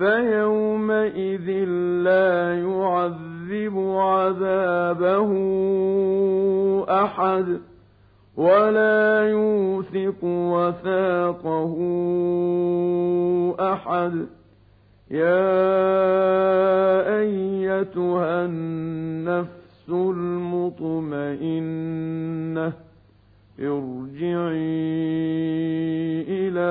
فيومئذ لا يعذب عذابه أحد ولا يوثق وثاقه أحد. يا أيتها النفس المطمئنة ارجعي إلى